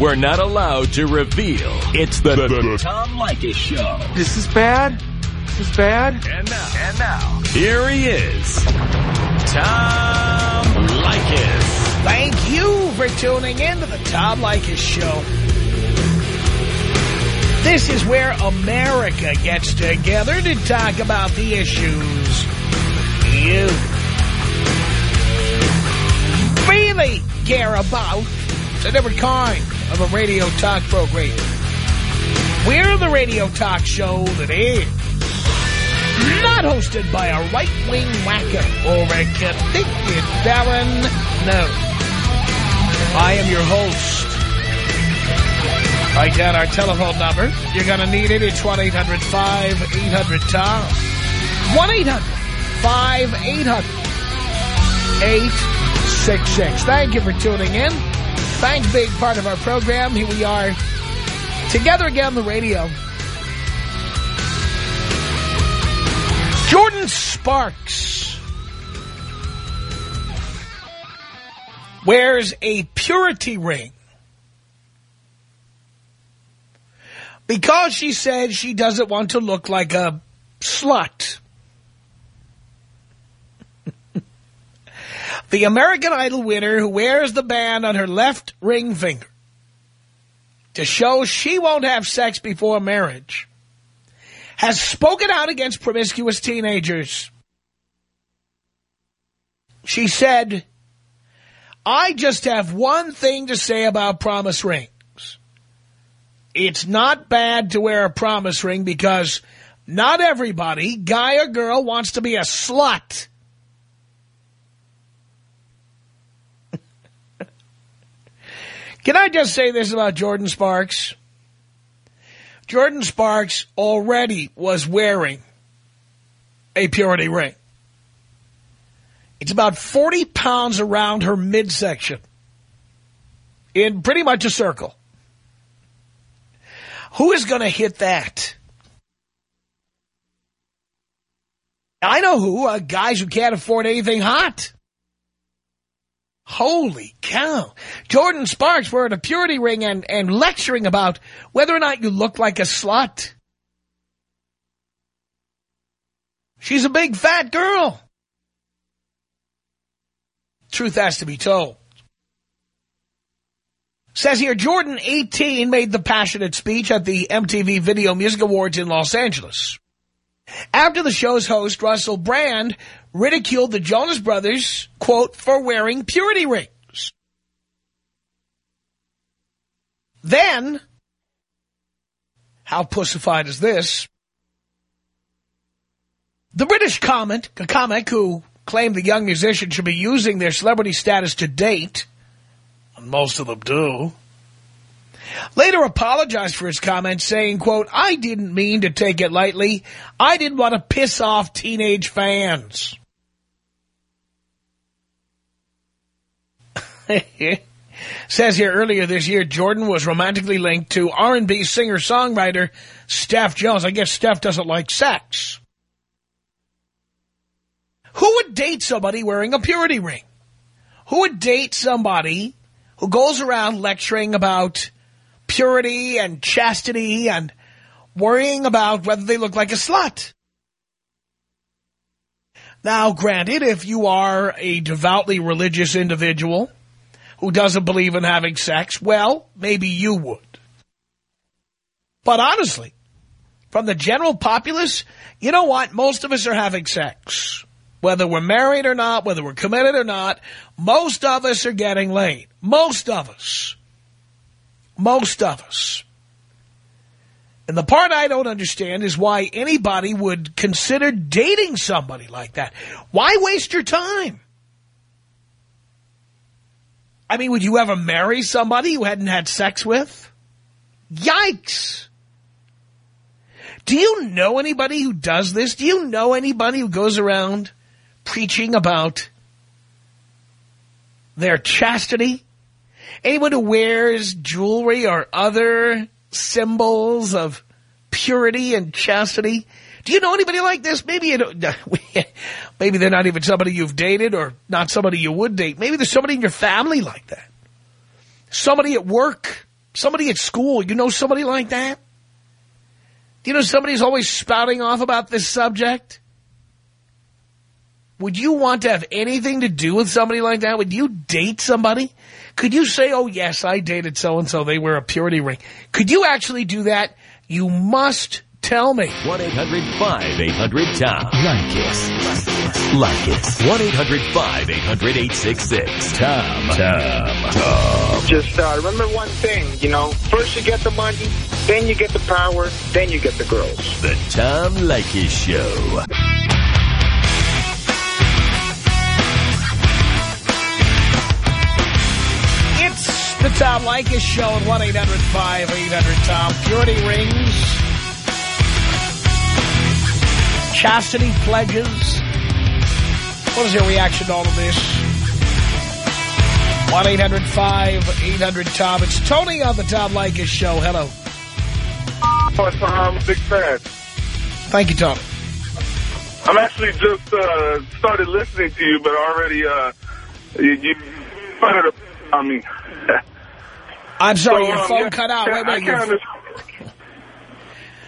we're not allowed to reveal. It's the, the, the Tom Leykis Show. This is bad. This is bad. And now, and now, here he is, Tom Leykis. Thank you for tuning in to the Tom Leykis Show. This is where America gets together to talk about the issues you really care about. It's a different kind of a radio talk program. We're the radio talk show that is not hosted by a right-wing whacker or a convicted Darren. No. I am your host. Write down our telephone number. You're going to need it. It's 1-800-5800-TOM. 1-800-5800-866. Thank you for tuning in. Thanks, big part of our program. Here we are together again on the radio. Jordin Sparks wears a purity ring because she said she doesn't want to look like a slut. The American Idol winner who wears the band on her left ring finger to show she won't have sex before marriage has spoken out against promiscuous teenagers. She said, I just have one thing to say about promise rings. It's not bad to wear a promise ring because not everybody, guy or girl, wants to be a slut. Can I just say this about Jordin Sparks? Jordin Sparks already was wearing a purity ring. It's about 40 pounds around her midsection in pretty much a circle. Who is going to hit that? I know who, uh, guys who can't afford anything hot. Holy cow. Jordin Sparks wearing a purity ring and, and lecturing about whether or not you look like a slut. She's a big fat girl. Truth has to be told. Says here, Jordin, 18, made the passionate speech at the MTV Video Music Awards in Los Angeles. After the show's host, Russell Brand, ridiculed the Jonas Brothers, quote, for wearing purity rings. Then, how pussified is this? The British comment, a comic who claimed the young musician should be using their celebrity status to date, and most of them do, later apologized for his comments, saying, quote, I didn't mean to take it lightly. I didn't want to piss off teenage fans. Says here earlier this year, Jordin was romantically linked to R&B singer-songwriter Steph Jones. I guess Steph doesn't like sex. Who would date somebody wearing a purity ring? Who would date somebody who goes around lecturing about purity and chastity and worrying about whether they look like a slut? Now, granted, if you are a devoutly religious individual who doesn't believe in having sex, well, maybe you would. But honestly, from the general populace, you know what? Most of us are having sex. Whether we're married or not, whether we're committed or not, most of us are getting laid. Most of us. Most of us. And the part I don't understand is why anybody would consider dating somebody like that. Why waste your time? I mean, would you ever marry somebody you hadn't had sex with? Yikes. Do you know anybody who does this? Do you know anybody who goes around preaching about their chastity? Anyone who wears jewelry or other symbols of purity and chastity? Do you know anybody like this? Maybe you don't, maybe they're not even somebody you've dated or not somebody you would date. Maybe there's somebody in your family like that. Somebody at work Somebody at school, you know somebody like that? Do you know somebody's always spouting off about this subject? Would you want to have anything to do with somebody like that? Would you date somebody? Could you say, oh, yes, I dated so-and-so. They wear a purity ring. Could you actually do that? You must tell me. 1-800-5800-TOM. Like it. Like it. 1-800-5800-866. Tom. Tom. Tom. Just uh, remember one thing, you know, first you get the money, then you get the power, then you get the girls. The Tom Leykis Show. The Tom Leykis Show at 1-800-5800-TOM. Purity rings. Chastity pledges. What is your reaction to all of this? 1-800-5800-TOM. It's Tony on the Tom Leykis Show. Hello. Oh, Tom, big fan. Thank you, Tom. I'm actually just uh, started listening to you, but already uh, you, you started on me. I'm sorry, So, your um, phone yeah, cut out. yeah, Wait, I wait. can't, Your,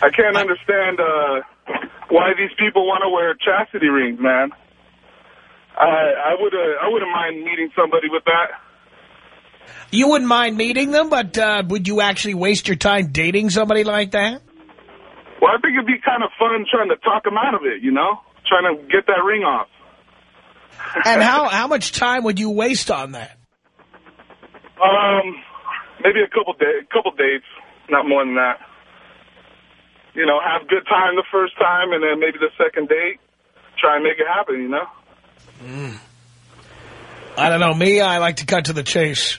I can't understand uh, why these people want to wear chastity rings, man. I I would uh, I wouldn't mind meeting somebody with that. you wouldn't mind meeting them, but uh, would you actually waste your time dating somebody like that? Well, I think it'd be kind of fun trying to talk them out of it, you know, trying to get that ring off. And how, how much time would you waste on that? Um, maybe a couple day, couple dates, not more than that. You know, have a good time the first time, and then maybe the second date, try and make it happen. You know. I don't know. Me, I like to cut to the chase.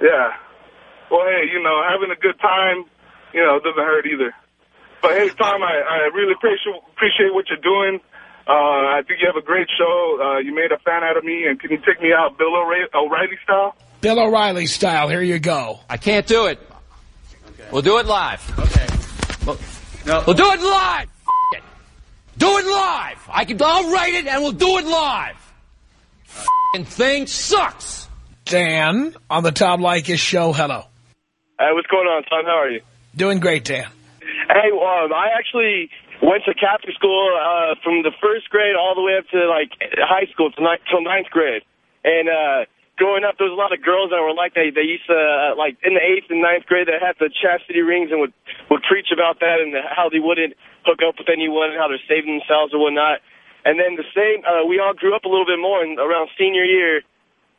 Yeah. Well, hey, you know, having a good time, you know, doesn't hurt either. But hey, Tom, I, I really appreciate appreciate what you're doing. Uh, I think you have a great show. Uh, you made a fan out of me, and can you take me out Bill O'Reilly style? Bill O'Reilly style. Here you go. I can't do it. We'll do it live. Okay. We'll, we'll do it live. F it. Do it live. I can. I'll write it and we'll do it live. F***ing thing sucks. Dan on the Tom Leykis show. Hello. Hey, what's going on, Tom? How are you? Doing great, Dan. Hey, um, I actually went to Catholic school uh, from the first grade all the way up to like high school till, ni till ninth grade. And uh, growing up, there was a lot of girls that were like that. They used to uh, like in the eighth and ninth grade that had the chastity rings and would would preach about that and how they wouldn't hook up with anyone and how they're saving themselves or whatnot. And then the same, uh, we all grew up a little bit more, and around senior year,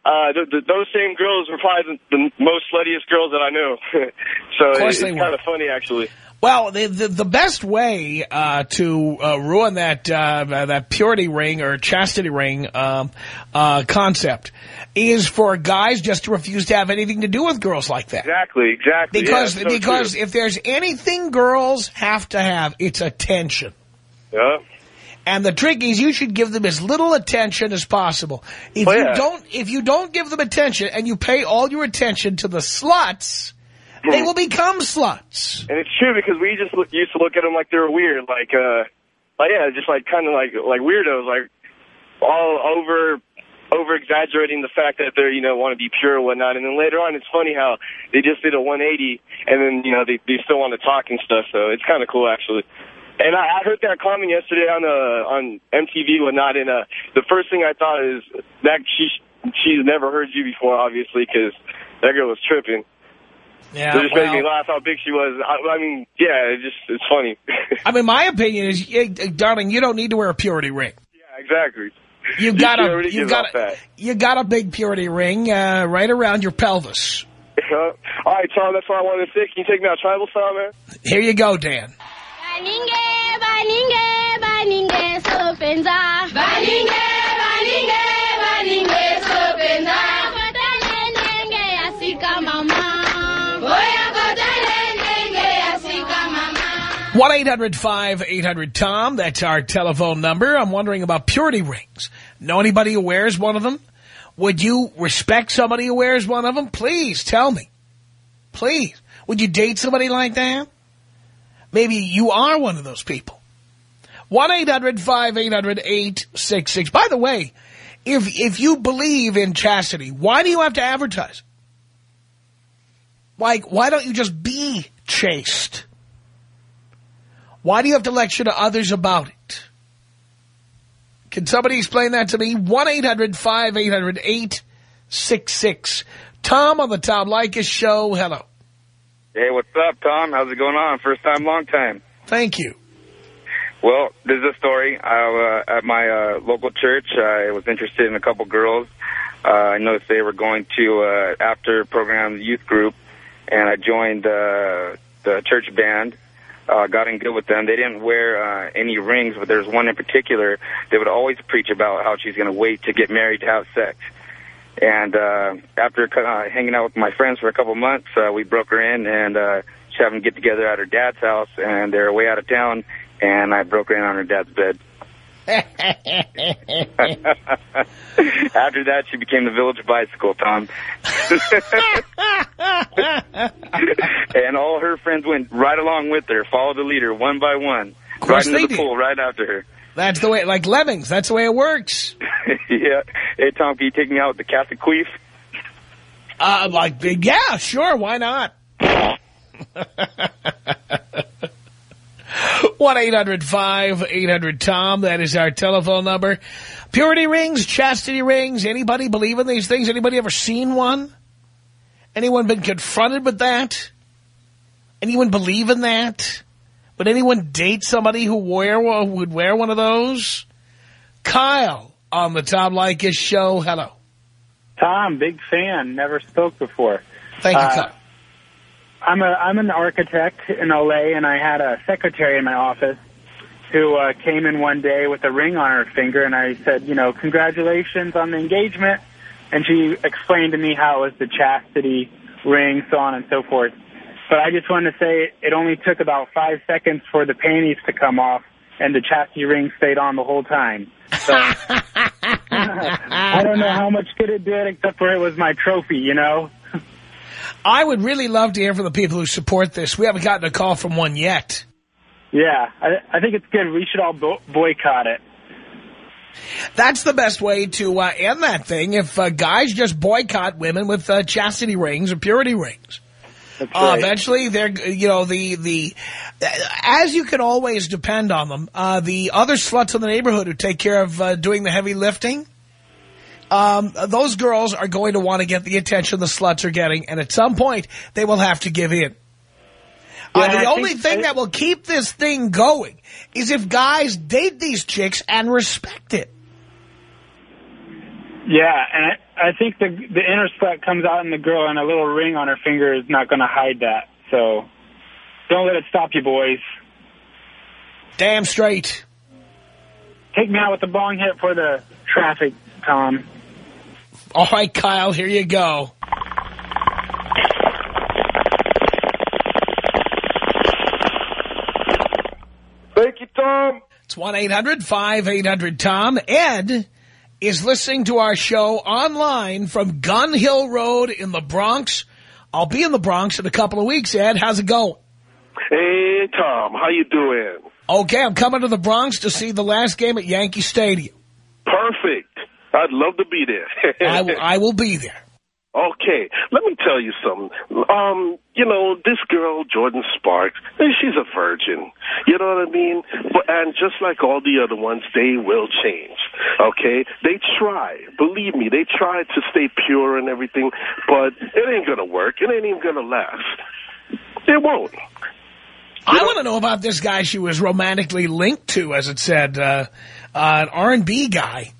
uh, th th those same girls were probably the, the most sluttiest girls that I knew. so Of course it, they it's were. kind of funny, actually. Well, the the, the best way uh, to uh, ruin that uh, that purity ring or chastity ring um, uh, concept is for guys just to refuse to have anything to do with girls like that. Exactly, exactly. Because yeah, so because true. if there's anything girls have to have, it's attention. yeah. And the trick is you should give them as little attention as possible. If Oh, you yeah. don't if you don't give them attention and you pay all your attention to the sluts, they Hmm. will become sluts. And it's true because we just look, used to look at them like they were weird, like uh, like yeah, just like kind of like like weirdos, like all over over exaggerating the fact that they're you know want to be pure and whatnot. And then later on, it's funny how they just did a 180, and then you know they they still want to talk and stuff. So it's kind of cool actually. And I, I heard that comment yesterday on uh on MTV and whatnot, and uh the first thing I thought is that she she's never heard you before, obviously, because that girl was tripping. Yeah, It just made me laugh how big she was. I, I mean, yeah, it just it's funny. I mean, my opinion is, yeah, darling, you don't need to wear a purity ring. yeah, exactly. You've got a you've got a, you got a big purity ring uh, right around your pelvis. All right, Tom, that's all I wanted to say. Can you take me out tribal style, man? Here you go, Dan. Baninge, baninge, baninge, sopenza. Baninge, baninge, baninge, sopenza. Kotale nenge asika mama. Boya kotale nenge asika mama. 1-800-5800-TOM. That's our telephone number. I'm wondering about purity rings. Know anybody who wears one of them? Would you respect somebody who wears one of them? Please tell me. Please. Would you date somebody like that? Maybe you are one of those people. 1-800-5800-866. By the way, if if you believe in chastity, why do you have to advertise? Like, why don't you just be chaste? Why do you have to lecture to others about it? Can somebody explain that to me? 1-800-5800-866. Tom on the Tom Leykis show. Hello. Hey, what's up, Tom? How's it going on? First time, long time. Thank you. Well, this is a story. I, uh, at my uh, local church, I was interested in a couple girls. Uh, I noticed they were going to uh, after program youth group, and I joined uh, the church band. Uh, got in good with them. They didn't wear uh, any rings, but there's one in particular. They would always preach about how she's going to wait to get married to have sex. And uh, after uh, hanging out with my friends for a couple months, uh, we broke her in and uh, she's having to get together at her dad's house, and they're way out of town, and I broke her in on her dad's bed. After that, she became the village bicycle, Tom. and all her friends went right along with her, followed the leader one by one. Right into the did. pool right after her. That's the way, like lemmings, that's the way it works. yeah. Hey, Tom, can you take me out with the Catholic queef? Uh, like, yeah, sure, why not? 1-800-5800-TOM, that is our telephone number. Purity rings, chastity rings, anybody believe in these things? Anybody ever seen one? Anyone been confronted with that? Anyone believe in that? Would anyone date somebody who wear would wear one of those? Kyle on the Tom Leykis show. Hello. Tom, big fan. Never spoke before. Thank you, Uh, Kyle. I'm a I'm an architect in LA, and I had a secretary in my office who uh, came in one day with a ring on her finger, and I said, you know, congratulations on the engagement. And she explained to me how it was the chastity ring, so on and so forth. But I just wanted to say it only took about five seconds for the panties to come off, and the chastity ring stayed on the whole time. So I don't know how much good it did, except for it was my trophy, you know. I would really love to hear from the people who support this. We haven't gotten a call from one yet. Yeah, I, I think it's good. We should all bo- boycott it. That's the best way to uh, end that thing. If uh, guys just boycott women with uh, chastity rings or purity rings. That's Uh, eventually, they're you know the the as you can always depend on them. Uh, the other sluts in the neighborhood who take care of uh, doing the heavy lifting, um, those girls are going to want to get the attention the sluts are getting, and at some point they will have to give in. Uh, Yeah, the I only thing I- that will keep this thing going is if guys date these chicks and respect it. Yeah, and I, I think the the inner sweat comes out in the girl, and a little ring on her finger is not going to hide that. So don't let it stop you, boys. Damn straight. Take me out with the bong hit for the traffic, Tom. All right, Kyle, here you go. Thank you, Tom. It's 1-800-5800-TOM. Ed is listening to our show online from Gun Hill Road in the Bronx. I'll be in the Bronx in a couple of weeks, Ed. How's it going? Hey, Tom. How you doing? Okay, I'm coming to the Bronx to see the last game at Yankee Stadium. Perfect. I'd love to be there. I will, I will be there. Okay, let me tell you something. Um, you know, this girl, Jordin Sparks, eh, she's a virgin. You know what I mean? But and just like all the other ones, they will change. Okay? They try. Believe me, they try to stay pure and everything, but it ain't gonna work. It ain't even gonna last. It won't. I want to know about this guy she was romantically linked to, as it said, uh, uh, an R&B guy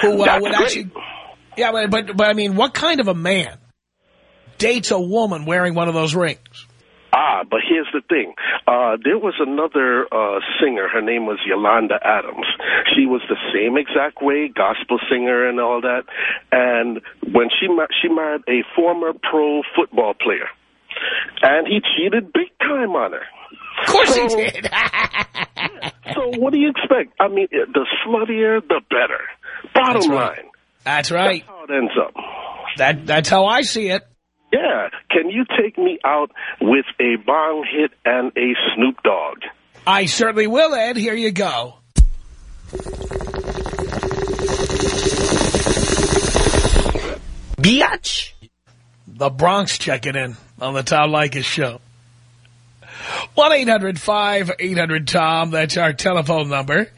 who uh, would great. actually... Yeah, but, but, but I mean, what kind of a man dates a woman wearing one of those rings? Ah, but here's the thing. Uh, there was another uh, singer. Her name was Yolanda Adams. She was the same exact way, gospel singer and all that. And when she ma- she married a former pro football player, and he cheated big time on her. Of course he did. So what do you expect? I mean, the sluttier, the better. Bottom right. line. That's right. That's how it ends up. That That's how I see it. Yeah. Can you take me out with a bong hit and a Snoop Dogg? I certainly will, Ed. Here you go. Biatch. The Bronx checking in. on the Tom Leykis show. 1-800-5800-TOM. That's our telephone number.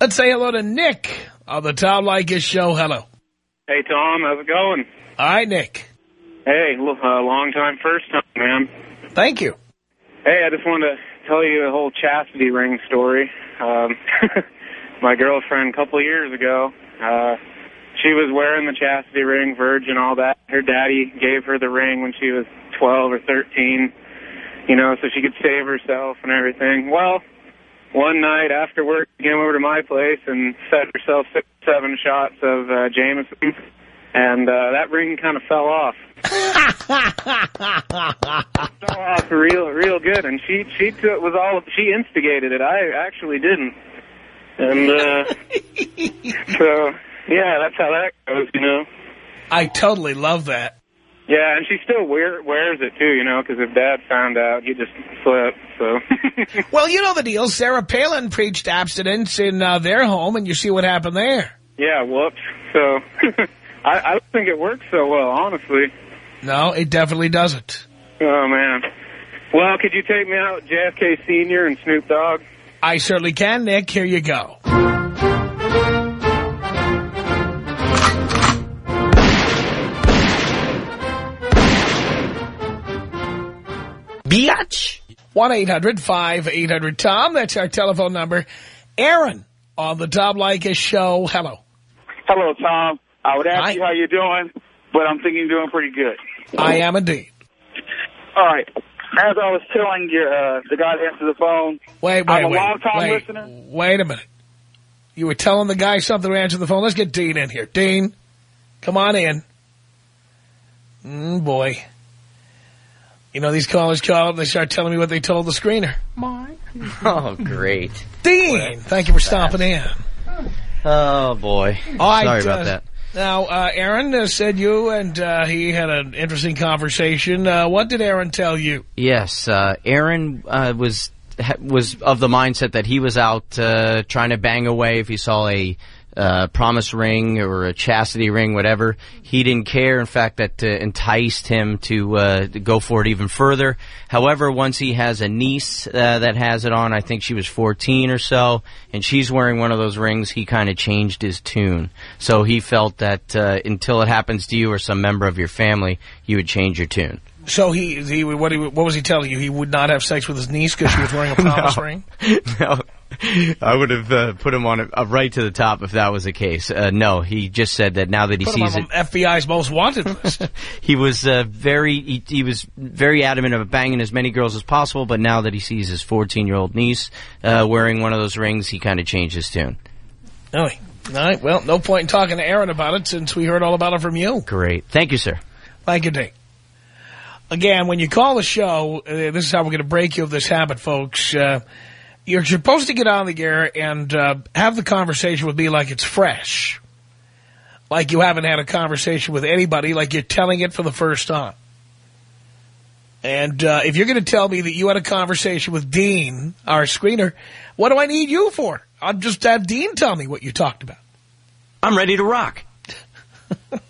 Let's say hello to Nick on the Tom Leykis show. Hello. Hey, Tom. How's it going? All right, Nick. Hey, uh, long time, first time, man. Thank you. Hey, I just wanted to tell you a whole chastity ring story. Um, my girlfriend a couple of years ago, uh, she was wearing the chastity ring, virgin, all that. Her daddy gave her the ring when she was 12 or 13, you know, so she could save herself and everything. Well, one night after work, she came over to my place and set herself six, seven shots of uh, Jameson, and uh, that ring kind of fell off. fell off real, real good, and she she took, was all she instigated it. I actually didn't, and uh, so yeah, that's how that goes, you know. I totally love that. Yeah, and she still wear, wears it, too, you know, because if Dad found out, he'd just flip, so. well, you know the deal. Sarah Palin preached abstinence in uh, their home, and you see what happened there. Yeah, whoops. So, I, I don't think it works so well, honestly. No, it definitely doesn't. Oh, man. Well, could you take me out JFK Sr. and Snoop Dogg? I certainly can, Nick. Here you go. Biatch. 1-800-5800-TOM. That's our telephone number. Aaron on the Tom Leykis show. Hello. Hello, Tom. I would ask Hi. you how you're doing, but I'm thinking you're doing pretty good. I am indeed. All right. As I was telling you, uh, the guy that answered the phone, Wait, wait, I'm a long-time listener. Wait a minute. You were telling the guy something to answer the phone. Let's get Dean in here. Dean, come on in. Mm, boy. You know, these callers call up and they start telling me what they told the screener. Mine. Oh, great. Dean, thank you for stopping in. Oh, boy. All right, Sorry about uh, that. Now, uh, Aaron uh, said you and uh, he had an interesting conversation. Uh, what did Aaron tell you? Yes, uh, Aaron uh, was ha- was of the mindset that he was out uh, trying to bang away if he saw a uh, promise ring or a chastity ring, whatever. He didn't care. In fact, that uh, enticed him to, uh, to go for it even further. However, once he has a niece uh, that has it on, I think she was 14 or so, and she's wearing one of those rings, he kind of changed his tune. So he felt that uh, until it happens to you or some member of your family, you would change your tune. So he, he what, he, what was he telling you? He would not have sex with his niece because she was wearing a promise No. ring? no, I would have uh, put him on a, uh, right to the top if that was the case. Uh, no, he just said that now that he Put him sees on it, FBI's most wanted list. he was uh, very he, he was very adamant of banging as many girls as possible. But now that he sees his 14 year old niece uh, wearing one of those rings, he kind of changed his tune. Really? All right. Well, no point in talking to Aaron about it since we heard all about it from you. Great, thank you, sir. Thank you, Dick. Again, when you call the show, uh, this is how we're going to break you of this habit, folks. Uh, you're supposed to get on the air and uh, have the conversation with me like it's fresh. Like you haven't had a conversation with anybody, like you're telling it for the first time. And uh, if you're going to tell me that you had a conversation with Dean, our screener, what do I need you for? I'll just have Dean tell me what you talked about. I'm ready to rock.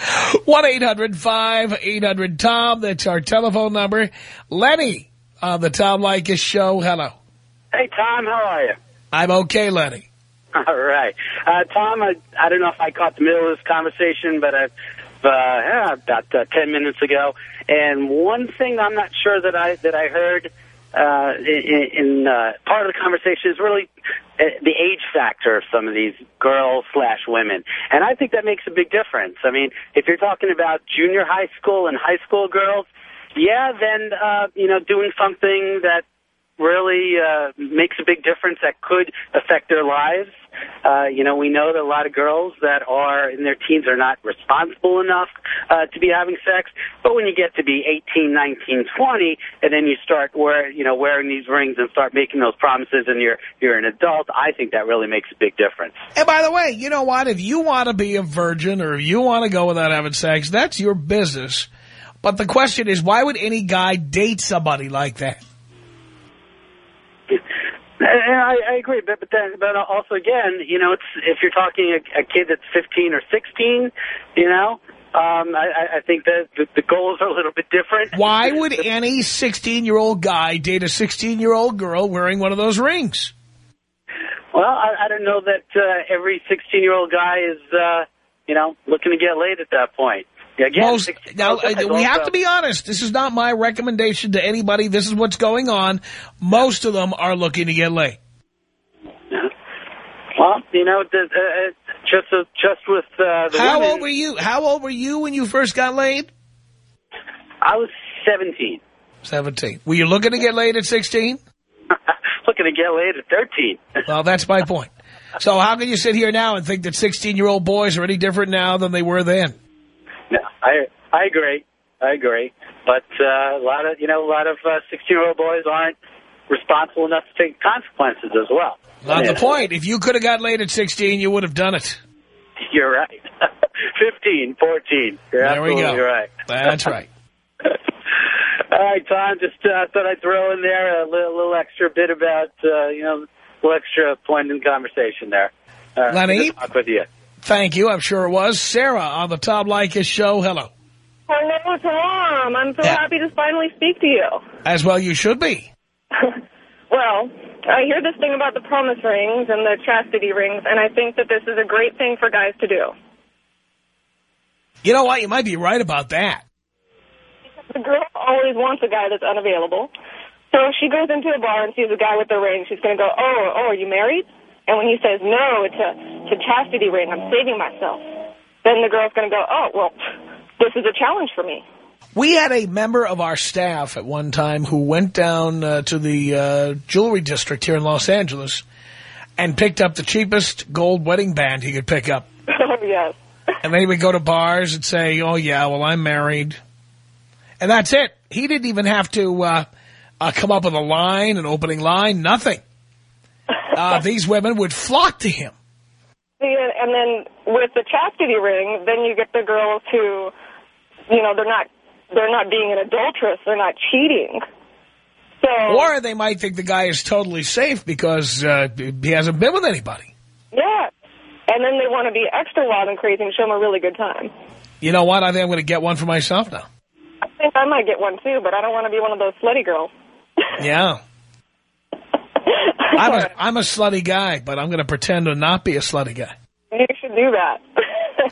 1-800-5800-TOM. That's our telephone number. Lenny on the Tom Leykis show. Hello. Hey, Tom, how are you? I'm okay, Lenny. All right. Uh, Tom, I, I don't know if I caught the middle of this conversation, but I've, uh, yeah, about uh, 10 minutes ago. And one thing I'm not sure that I, that I heard uh, in, in uh, part of the conversation is really uh, the age factor of some of these girls slash women. And I think that makes a big difference. I mean, if you're talking about junior high school and high school girls, yeah, then, uh, you know, doing something that really uh, makes a big difference that could affect their lives. Uh, you know, we know that a lot of girls that are in their teens are not responsible enough uh, to be having sex. But when you get to be 18, 19, 20, and then you start wear, you know, wearing these rings and start making those promises, and you're you're an adult, I think that really makes a big difference. And by the way, you know what? If you want to be a virgin or if you want to go without having sex, that's your business. But the question is, why would any guy date somebody like that? And I, I agree, but but then but also again, you know, it's if you're talking a, a kid that's 15 or 16, you know, Um, I, I- I think that the, the goals are a little bit different. Why would any 16-year-old guy date a 16-year-old girl wearing one of those rings? Well, I, I don't know that uh, every 16-year-old guy is, uh, you know, looking to get laid at that point. Again, Most, 16 now, guys uh, we have to be honest. This is not my recommendation to anybody. This is what's going on. Most of them are looking to get laid. Well, you know, just uh, just with uh, the How women, old were you? How old were you when you first got laid? I was 17. 17. Were you looking to get laid at 16? looking to get laid at 13. Well, that's my point. So how can you sit here now and think that 16-year-old boys are any different now than they were then? No, I I agree. I agree. But uh, a lot of you know a lot of 16 year old boys aren't responsible enough to take consequences as well. Not Yeah. the point. If you could have got laid at 16, you would have done it. You're right. 15, 14. You're There we go. right. That's right. All right, Tom. Just uh, thought I'd throw in there a little, little extra bit about uh, you know a little extra point in conversation there. Uh, Lenny? talk with you. Thank you. I'm sure it was. Sarah on the Tom Leykis show. Hello. Hello, Tom. I'm so happy to finally speak to you. As well you should be. Well, I hear this thing about the promise rings and the chastity rings, and I think that this is a great thing for guys to do. You know what? You might be right about that. Because The girl always wants a guy that's unavailable. So if she goes into a bar and sees a guy with a ring, she's going to go, oh, oh, are you married? And when he says, no, it's a, chastity ring, I'm saving myself, then the girl's going to go, oh, well, this is a challenge for me. We had a member of our staff at one time who went down uh, to the uh, jewelry district here in Los Angeles and picked up the cheapest gold wedding band he could pick up. Oh, yes. And then he would go to bars and say, oh, yeah, well, I'm married. And that's it. He didn't even have to uh, uh, come up with a line, an opening line, nothing. Uh, these women would flock to him. And then with the chastity ring, then you get the girls who, you know, they're not they're not being an adulteress, they're not cheating. So Or they might think the guy is totally safe because uh, he hasn't been with anybody. yeah, and then they want to be extra wild and crazy and show him a really good time. You know what? I think I'm going to get one for myself now. I think I might get one too, but I don't want to be one of those slutty girls. Yeah. I'm a, I'm a slutty guy, but I'm going to pretend to not be a slutty guy. You should do that.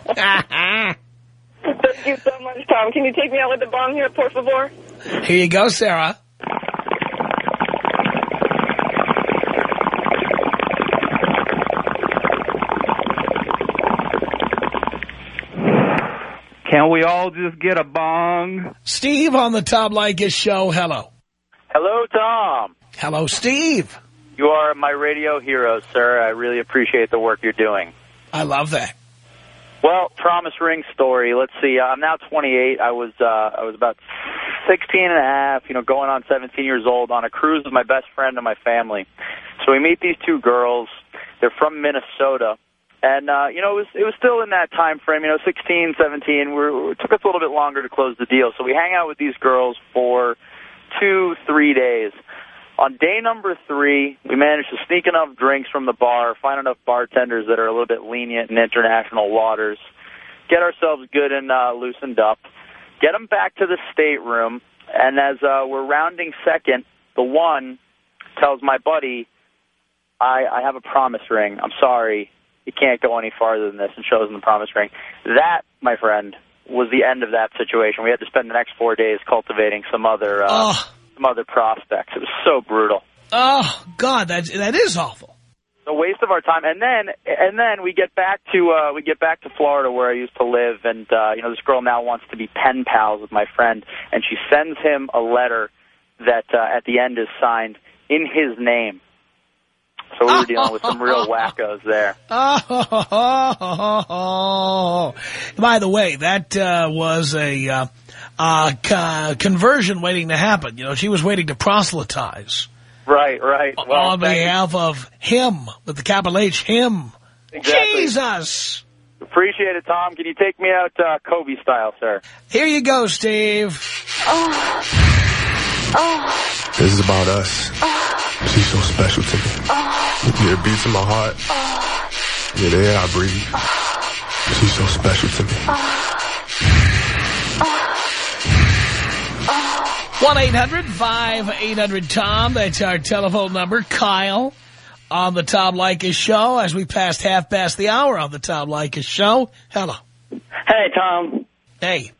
Thank you so much, Tom. Can you take me out with the bong here, por favor? Here you go, Sarah. Can we all just get a bong? Steve on the Tom Leykis show. Hello. Hello, Tom. Hello, Steve. You are my radio hero, sir. I really appreciate the work you're doing. I love that. Well, promise ring story. Let's see. I'm now 28. I was uh, I was about 16 and a half, you know, going on 17 years old on a cruise with my best friend and my family. So we meet these two girls. They're from Minnesota. And uh, you know, it was it was still in that time frame, you know, 16, 17. We're, it took us a little bit longer to close the deal. So we hang out with these girls for two, three days. On day number three, we managed to sneak enough drinks from the bar, find enough bartenders that are a little bit lenient in international waters, get ourselves good and uh, loosened up, get them back to the stateroom, and as uh, we're rounding second, the one tells my buddy, I, I have a promise ring. I'm sorry. You can't go any farther than this, and shows him the promise ring. That, my friend, was the end of that situation. We had to spend the next four days cultivating some other uh, some other prospects. It was so brutal. Oh, God, that's, that is awful. a waste of our time. And then and then we get back to uh, we get back to Florida where I used to live, and uh, you know this girl now wants to be pen pals with my friend, and she sends him a letter that uh, at the end is signed in his name. So we were dealing with some real wackos there. Oh, by the way, that uh, was a uh, uh, co- conversion waiting to happen. You know, she was waiting to proselytize Right, right. Well, on thank you. behalf of him, with the capital H, him. Exactly. Jesus! Appreciate it, Tom. Can you take me out uh, Kobe style, sir? Here you go, Steve. Oh. Oh. This is about us. She's so special to me. Yeah, it beats in my heart. Yeah, the air I breathe. She's so special to me. 1-800-5800-TOM. That's our telephone number. Kyle on the Tom Leykis show as we passed half past the hour on the Tom Leykis show. Hello. Hey, Tom. Hey.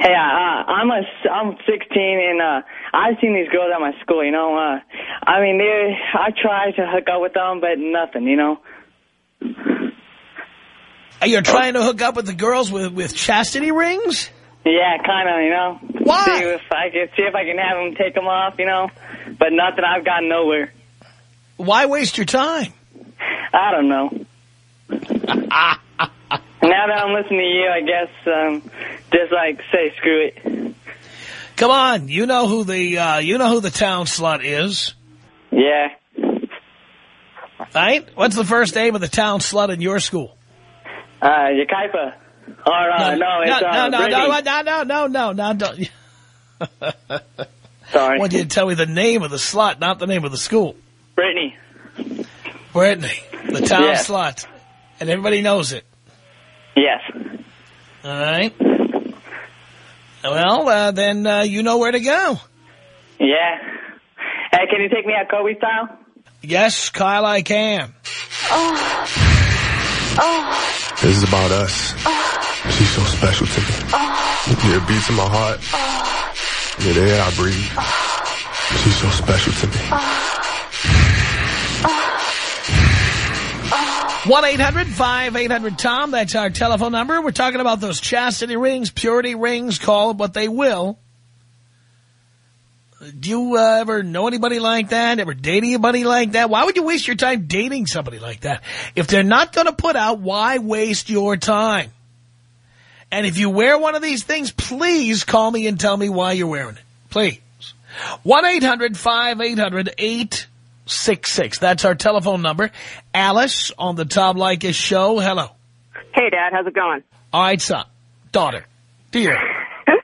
Hey, uh, I'm a, I'm 16, and uh, I've seen these girls at my school, you know. Uh, I mean, they, I try to hook up with them, but nothing, you know. You're trying to hook up with the girls with, with chastity rings? Yeah, kind of, you know. Why? See if I can see if I can have them take them off, you know. But nothing. I've gotten nowhere. Why waste your time? I don't know. now that I'm listening to you, I guess um, just like say screw it. Come on, you know who the uh, you know who the town slut is, Yeah. right? What's the first name of the town slut in your school? Uh, Yucaipa. Or uh, no, it's no, uh, no, no, no, no, no, no, no, no, don't. Sorry. I want you tell me the name of the slut, not the name of the school. Brittany. Brittany, the town Yeah. slut, and everybody knows it. Yes. All right. Well, uh, then uh, you know where to go. Yeah. Hey, can you take me out Kobe style? Yes, Kyle, I can. Oh Oh. This is about us. She's so special to me. Yeah, it beats in my heart. Yeah, the air I breathe. She's so special to me. One 800 tom That's our telephone number. We're talking about those chastity rings, purity rings, call it what they will. Do you uh, ever know anybody like that? Ever date anybody like that? Why would you waste your time dating somebody like that? If they're not going to put out, why waste your time? And if you wear one of these things, please call me and tell me why you're wearing it. Please. 1-800-5800-866. That's our telephone number. Alice on the Tom Leykis show. Hello. Hey, Dad, how's it going? All right, son. Daughter. Dear.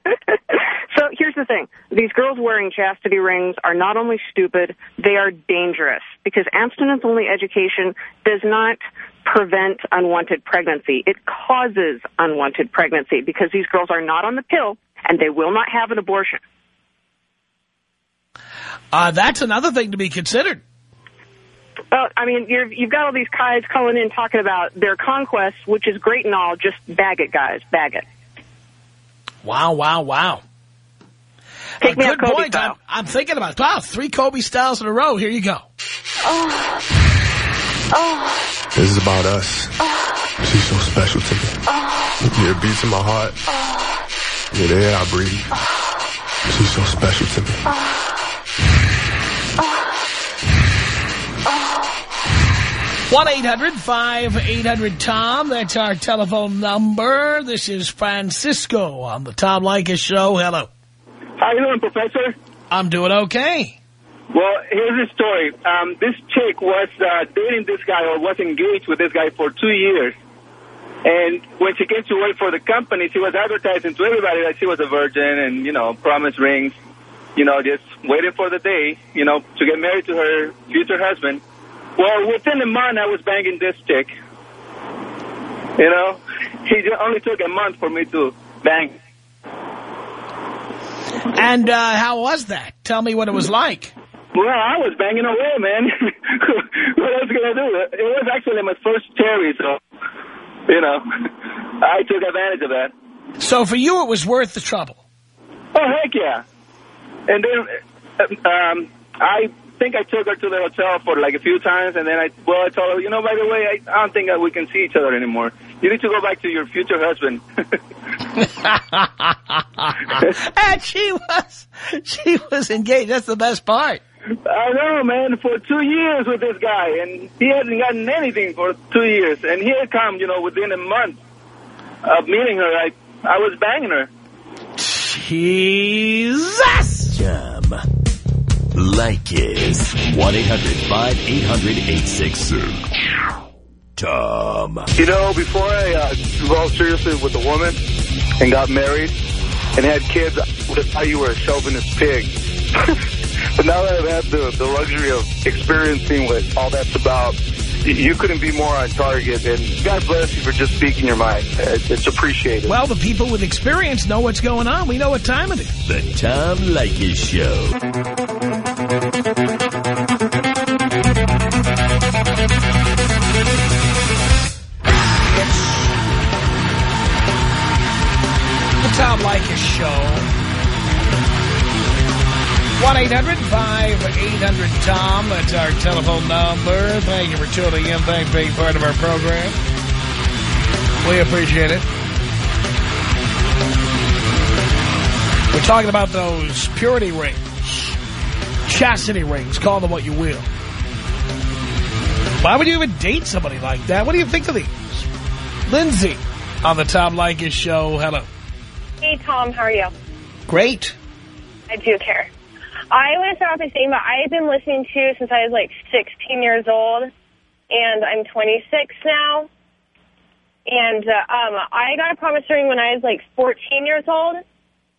So here's the thing. These girls wearing chastity rings are not only stupid, they are dangerous because abstinence-only education does not prevent unwanted pregnancy. It causes unwanted pregnancy because these girls are not on the pill and they will not have an abortion. Uh, that's another thing to be considered. Well, I mean, you're, you've got all these guys calling in talking about their conquests, which is great and all. Just bag it, guys. Bag it. Wow, wow, wow. Take A me good out Kobe point. style. I'm, I'm thinking about, wow, three Kobe styles in a row. Here you go. Oh Oh. This is about us. Oh. She's so special to me. Oh. Yeah, it beats in my heart. Oh. Yeah, the air I breathe. She's so special to me. one 800 tom That's our telephone number. This is Francisco on the Tom Leykis show. Hello. How you doing, Professor? I'm doing okay. Well, here's the story. Um, this chick was uh, dating this guy or was engaged with this guy for two years. And when she came to work for the company, she was advertising to everybody that she was a virgin and, you know, promise rings, you know, just waiting for the day, you know, to get married to her future husband. Well, within a month, I was banging this chick. You know, he ju- only took a month for me to bang. And uh, how was that? Tell me what it was like. Well, I was banging away, man. what else can I do? It was actually my first cherry, so, you know, I took advantage of that. So for you, it was worth the trouble. Oh, heck yeah. And then, uh, um, I think I took her to the hotel for like a few times, and then I, well, I told her, you know, by the way, I, I don't think that we can see each other anymore. You need to go back to your future husband. and she was, she was engaged. That's the best part. I know, man, for two years with this guy, and he hasn't gotten anything for two years. And here come, you know, within a month of meeting her, I, I was banging her. Jesus! Tom Leykis. 1-800-5800-866. Tom. You know, before I uh, involved seriously with a woman and got married and had kids, I would have thought you were a chauvinist pig. but now that I've had the, the luxury of experiencing what all that's about you couldn't be more on target. And God bless you for just speaking your mind. It's, it's appreciated. Well, the people with experience know what's going on. We know what time it is. The Tom Leykis Show. The Tom Leykis Show. 1-800-5800-TOM. That's our telephone number. Thank you for tuning in. Thanks for being part of our program. We appreciate it. We're talking about those purity rings. Chastity rings. Call them what you will. Why would you even date somebody like that? What do you think of these? Lindsay on the Tom Leykis Show. Hello. Hey, Tom, how are you? Great. I do care. I want to start off by saying that I've been listening to you since I was like 16 years old, and I'm 26 now. And uh, um, I got a promise ring when I was like 14 years old,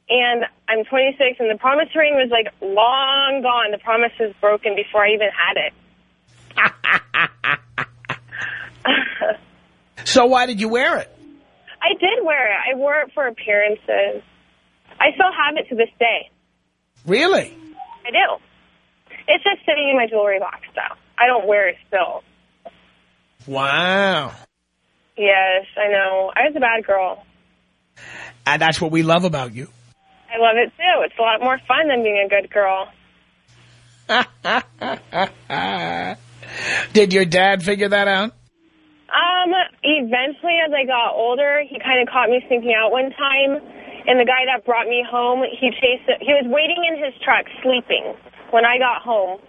and I'm 26, and the promise ring was like long gone. The promise was broken before I even had it. So why did you wear it? I did wear it. I wore it for appearances. I still have it to this day. Really? I do. It's just sitting in my jewelry box, though. I don't wear it still. Wow. Yes, I know. I was a bad girl. And that's what we love about you. I love it, too. It's a lot more fun than being a good girl. Did your dad figure that out? Um, eventually, as I got older, he kind of caught me sneaking out one time, and the guy that brought me home, he chased. He was waiting in his truck, sleeping, when I got home,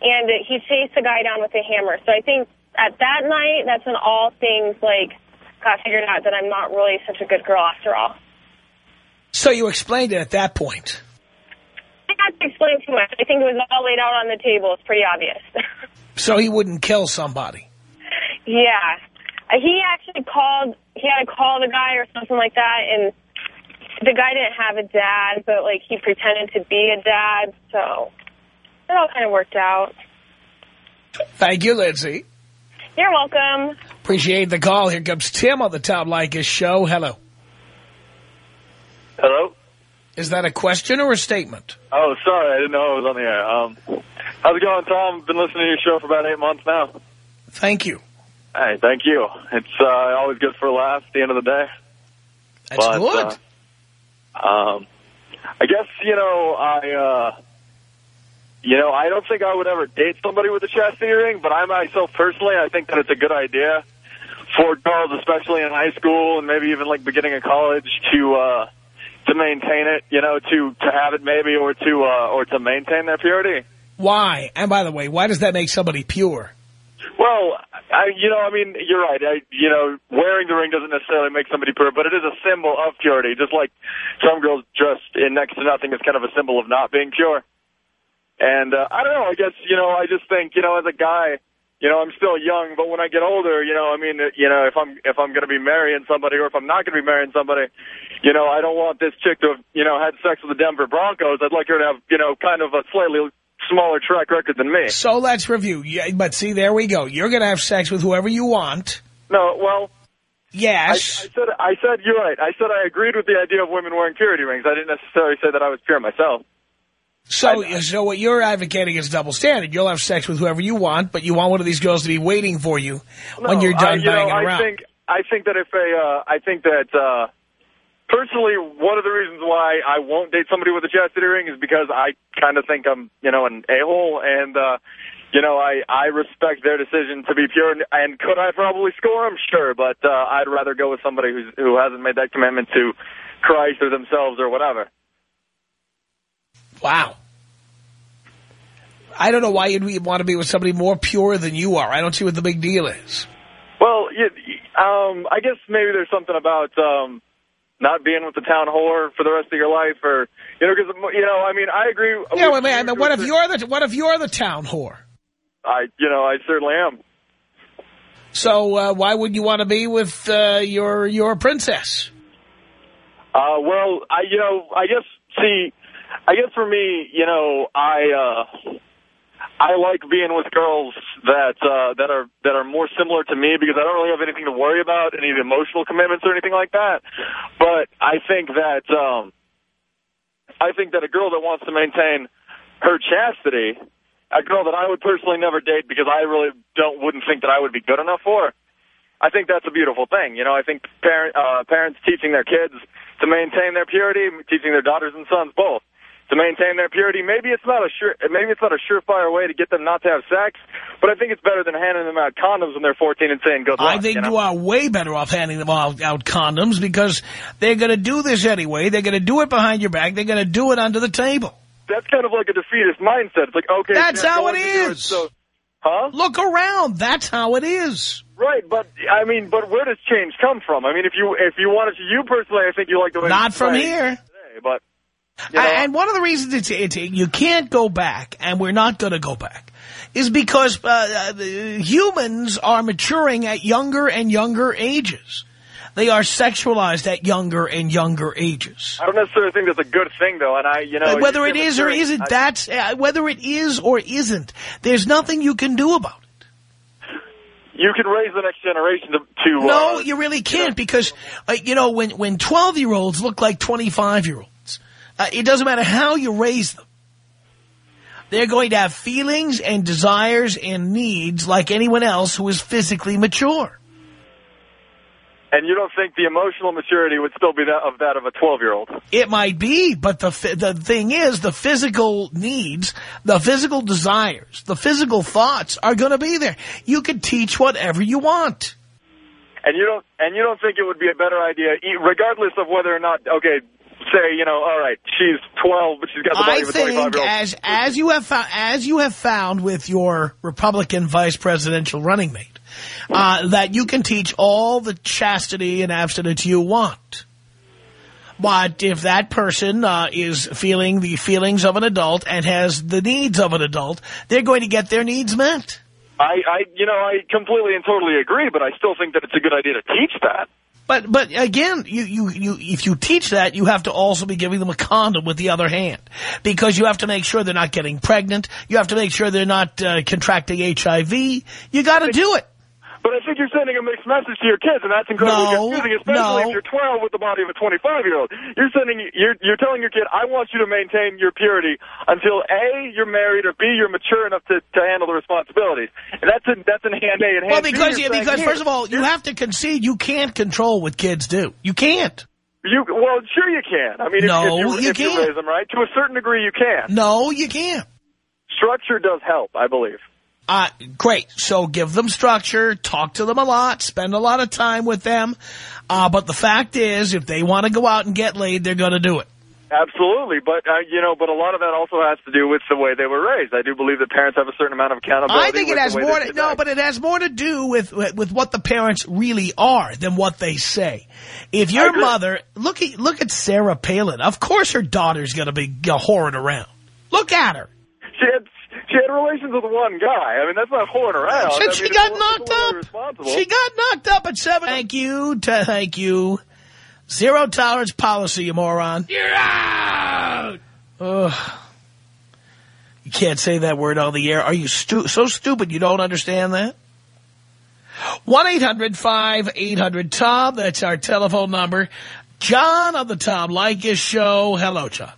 and he chased the guy down with a hammer. So I think at that night, that's when all things like got figured out that I'm not really such a good girl after all. So you explained it at that point. I had to explain too much. I think it was all laid out on the table. It's pretty obvious. So he wouldn't kill somebody. Yeah. Uh, He actually called, he had to call the guy or something like that, and the guy didn't have a dad, but, like, he pretended to be a dad, so it all kind of worked out. Thank you, Lindsay. You're welcome. Appreciate the call. Here comes Tim on the Tom Leykis show. Hello? Is that a question or a statement? Oh, sorry, I didn't know I was on the air. Um, how's it going, Tom? Been listening to your show for about eight months now. Thank you. Hey, thank you. It's uh, always good for a laugh at the end of the day. That's But, good. uh, um, I guess, you know, I, uh, you know, I don't think I would ever date somebody with a chastity ring, but I myself personally, I think that it's a good idea for girls, especially in high school and maybe even like beginning of college to, uh, to maintain it, you know, to, to have it maybe or to, uh, or to maintain their purity. Why? And by the way, why does that make somebody pure? Well, I, you know, I mean, you're right. I, you know, wearing the ring doesn't necessarily make somebody pure, but it is a symbol of purity. Just like some girls dressed in next to nothing is kind of a symbol of not being pure. And uh, I don't know. I guess you know. I just think you know, as a guy, you know, I'm still young, but when I get older, you know, I mean, you know, if I'm if I'm going to be marrying somebody or if I'm not going to be marrying somebody, you know, I don't want this chick to have, you know, had sex with the Denver Broncos. I'd like her to have, you know, kind of a slightly smaller track record than me. So let's review. Yeah, but see, there we go. You're going to have sex with whoever you want. No, well, Yes. I, I said, I said, you're right. I said I agreed with the idea of women wearing purity rings. I didn't necessarily say that I was pure myself. So, so what you're advocating is double standard. You'll have sex with whoever you want, but you want one of these girls to be waiting for you when you're done I, you banging know, I around. think I think that if a uh, I think that uh, personally one of the reasons why I won't date somebody with a chastity ring is because I kind of think I'm you know an a hole and uh, you know I I respect their decision to be pure and, and could I probably score them sure but uh, I'd rather go with somebody who's who hasn't made that commitment to Christ or themselves or whatever. Wow. I don't know why you'd want to be with somebody more pure than you are. I don't see what the big deal is. Well, you, um, I guess maybe there's something about um, not being with the town whore for the rest of your life, or you know, because you know, I mean, I agree. Yeah, wait, man, what if you're the what if you're the town whore? I, you know, I certainly am. So uh, why would you want to be with uh, your your princess? Uh, well, I, you know, I guess, see, I guess for me, you know, I, uh, I like being with girls that uh, that are that are more similar to me because I don't really have anything to worry about, any emotional commitments or anything like that. But I think that um, I think that a girl that wants to maintain her chastity, a girl that I would personally never date because I really don't wouldn't think that I would be good enough for. I think that's a beautiful thing. You know, I think parent, uh, parents teaching their kids to maintain their purity, teaching their daughters and sons both to maintain their purity. Maybe it's not a sure, maybe it's not a surefire way to get them not to have sex, but I think it's better than handing them out condoms when they're 14 and saying good luck. I think you, know? you are way better off handing them out, out condoms because they're going to do this anyway. They're going to do it behind your back. They're going to do it under the table. That's kind of like a defeatist mindset. It's like, okay. That's how it is. it on to do is. so, huh? Look around. That's how it is. Right, but I mean, but where does change come from? I mean, if you if you wanted to, you personally, I think you like the way Not from here. Today, but you know, And one of the reasons it's, it's you can't go back, and we're not going to go back, is because uh, uh, humans are maturing at younger and younger ages. They are sexualized at younger and younger ages. I don't necessarily think that's a good thing, though. And I, you know, whether it is or isn't, I- that's uh, whether it is or isn't. There's nothing you can do about it. you can raise the next generation to. to No, uh, you really can't because, uh, you know, when, when 12-year-olds look like 25-year-olds, uh, it doesn't matter how you raise them. They're going to have feelings and desires and needs like anyone else who is physically mature. And you don't think the emotional maturity would still be that of that of a 12-year-old? It might be, but the the thing is, the physical needs, the physical desires, the physical thoughts are going to be there. You can teach whatever you want. And you don't and you don't think it would be a better idea, regardless of whether or not, okay, say, you know, all right, she's 12, but she's got the body I of a 25-year-old. as as you have found as you have found with your Republican vice presidential running mate, uh, that you can teach all the chastity and abstinence you want. But if that person uh, is feeling the feelings of an adult and has the needs of an adult, they're going to get their needs met. I, I, you know, I completely and totally agree, but I still think that it's a good idea to teach that. But but again, you, you, you if you teach that, you have to also be giving them a condom with the other hand. Because you have to make sure they're not getting pregnant. You have to make sure they're not uh, contracting HIV. You got to do it. But I think you're sending a mixed message to your kids, and that's incredibly No, confusing, especially no. if you're 12 with the body of a 25-year-old. You're sending, you're, you're telling your kid, I want you to maintain your purity until A, you're married, or B, you're mature enough to, to handle the responsibilities. And that's in, that's in hand A and hand Well, because yeah, because here, first of all, you have to concede you can't control what kids do. You can't. You, well, sure you can. I mean, No, if you, you if can't. raise them right, to a certain degree you can. No, you can't. Structure does help, I believe. Uh, great. So give them structure, talk to them a lot, spend a lot of time with them. Uh, but the fact is, if they want to go out and get laid, they're going to do it. Absolutely, but uh, you know, but a lot of that also has to do with the way they were raised. I do believe that parents have a certain amount of accountability. I think it has more to, do no, but it has more to do with, with what the parents really are than what they say. If your mother, look at look at Sarah Palin. Of course her daughter's going to be whoring around. Look at her. She had she had relations with one guy. I mean, that's not whoring around. She, I mean, she it's got a- it's a knocked up. She got knocked up at seven. Thank you. To, thank you. Zero tolerance policy, you moron. You're out. Ugh. You can't say that word on the air. Are you stu so stupid you don't understand that? 1-800-5800-TOM. That's our telephone number. John on the Tom Leykis show. Hello, John.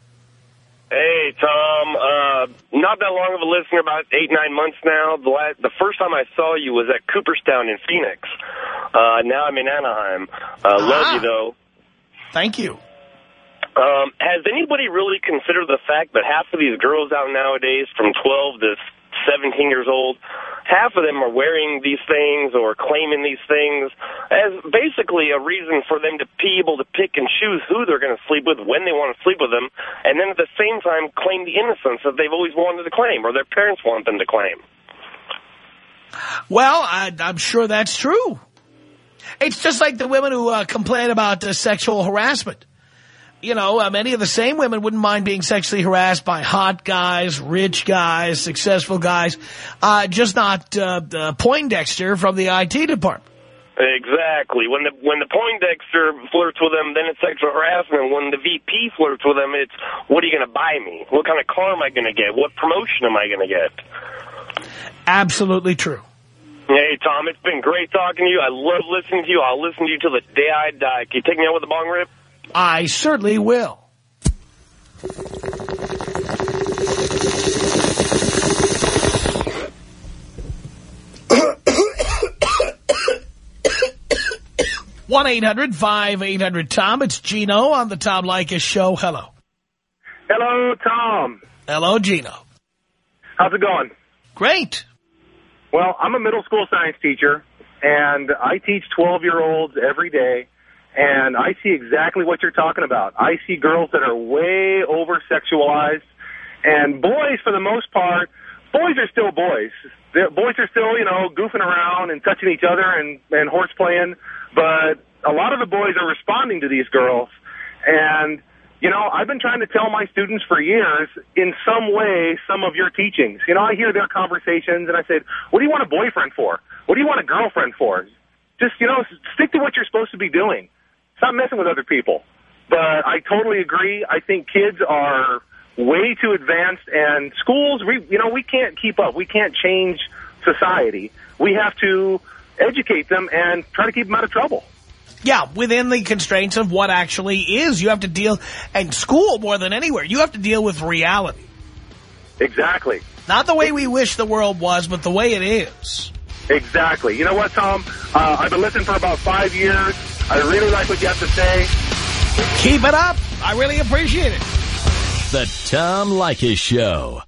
Hey, Tom. Uh, not that long of a listener, about eight, nine months now. The, last, the first time I saw you was at Cooperstown in Phoenix. Uh, now I'm in Anaheim. Uh, Love you, though. Thank you. Um, has anybody really considered the fact that half of these girls out nowadays from 12 to 17 years old, half of them are wearing these things or claiming these things as basically a reason for them to be able to pick and choose who they're going to sleep with, when they want to sleep with them, and then at the same time claim the innocence that they've always wanted to claim or their parents want them to claim. Well, I, I'm sure that's true. It's just like the women who uh, complain about uh, sexual harassment. You know, uh, many of the same women wouldn't mind being sexually harassed by hot guys, rich guys, successful guys, uh, just not uh, uh, Poindexter from the IT department. Exactly. When the when the Poindexter flirts with them, then it's sexual harassment. When the VP flirts with them, it's what are you going to buy me? What kind of car am I going to get? What promotion am I going to get? Absolutely true. Hey, Tom, it's been great talking to you. I love listening to you. I'll listen to you till the day I die. Can you take me out with a bong rip? I certainly will. one eight hundred five eight hundred tom It's Gino on the Tom Leykis show. Hello. Hello, Tom. Hello, Gino. How's it going? Great. Well, I'm a middle school science teacher, and I teach 12-year-olds every day, and I see exactly what you're talking about. I see girls that are way over-sexualized, and boys, for the most part, boys are still boys. The boys are still, you know, goofing around and touching each other and, and horse playing, but a lot of the boys are responding to these girls, and you know, I've been trying to tell my students for years, in some way, some of your teachings. You know, I hear their conversations, and I said, what do you want a boyfriend for? What do you want a girlfriend for? Just, you know, stick to what you're supposed to be doing. Stop messing with other people. But I totally agree. I think kids are way too advanced, and schools, we, you know, we can't keep up. We can't change society. We have to educate them and try to keep them out of trouble. Yeah, within the constraints of what actually is. You have to deal, and school more than anywhere, you have to deal with reality. Exactly. Not the way we wish the world was, but the way it is. Exactly. You know what, Tom? Uh, I've been listening for about five years. I really like what you have to say. Keep it up. I really appreciate it. The Tom Leykis Show.